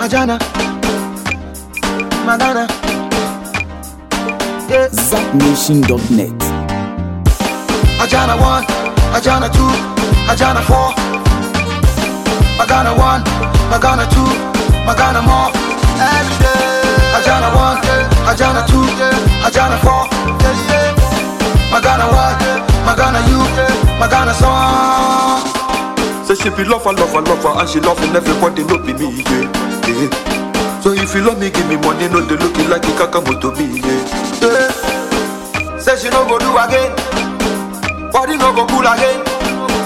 Ajana, Magana, yeah. ZapNation.net. Ajana one, Ajana two, Ajana four. Magana one, Magana two, Magana more. Every day. Ajana one, Ajana two, Ajana four. Magana one, Magana you, Magana song. Say she be lover, lover, lover, and she loving everybody, no be me, yeah. So if you love me, give me money, no they looking like a kakamoto me, yeah. Yeah. Say she no go do again, body no go cool again.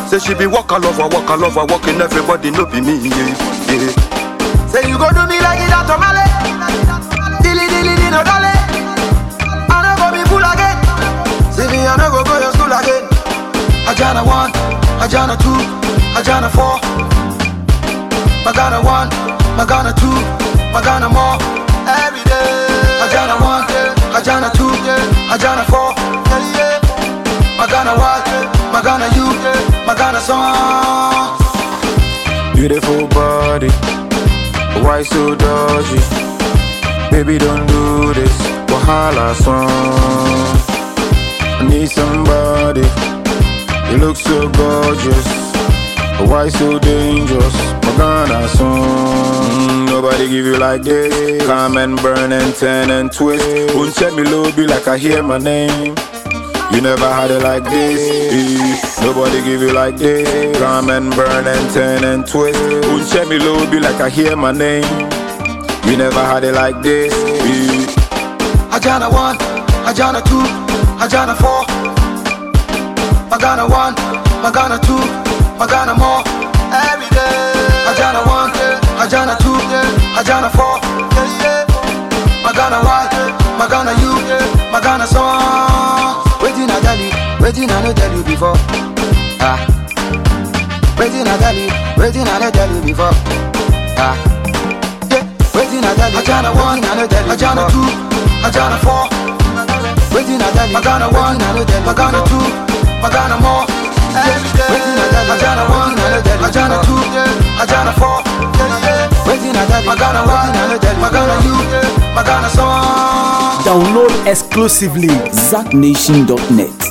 Say she be walk a lover, walker, lover, walking everybody, no be me, yeah. yeah. Say you go do me like it at Tomale, dilly dilly dilly no dale. I no go be fool again. See me I no go go your school again. Ajana one, Ajana two, Ajana four. Magana one, Magana two, Magana more. Every day. Ajana one, Ajana two, Ajana four. Magana one, Magana you, Magana song. Beautiful body, why so dodgy? Baby, don't do this. Wahala song. I need somebody. You look so gorgeous. Why so dangerous? Mm, nobody give you like this. Come and burn and turn and twist. Won't check me low, be like I hear my name. You never had it like this. Nobody give you like this. Come and burn and turn and twist. Won't check me low, be like I hear my name. You never had it like this. eh. Ajana one, Ajana two, Ajana four. Magana one, Magana two, Magana more. Every day. Ajana one, Ajana two, Ajana four. Magana one, Magana you, Magana song. Waiting I tell you, waiting I no tell you before. Ah. Waiting I tell you, waiting I no tell you before. Ah. Yeah. Waiting I tell you, Ajana one, I no tell you Ajana two, Ajana four. Waiting I tell you, Magana one, I no tell you Magana two, Magana more. Waiting I tell you, Ajana one, Magana you, Magana song. Download exclusively ZapNation.net.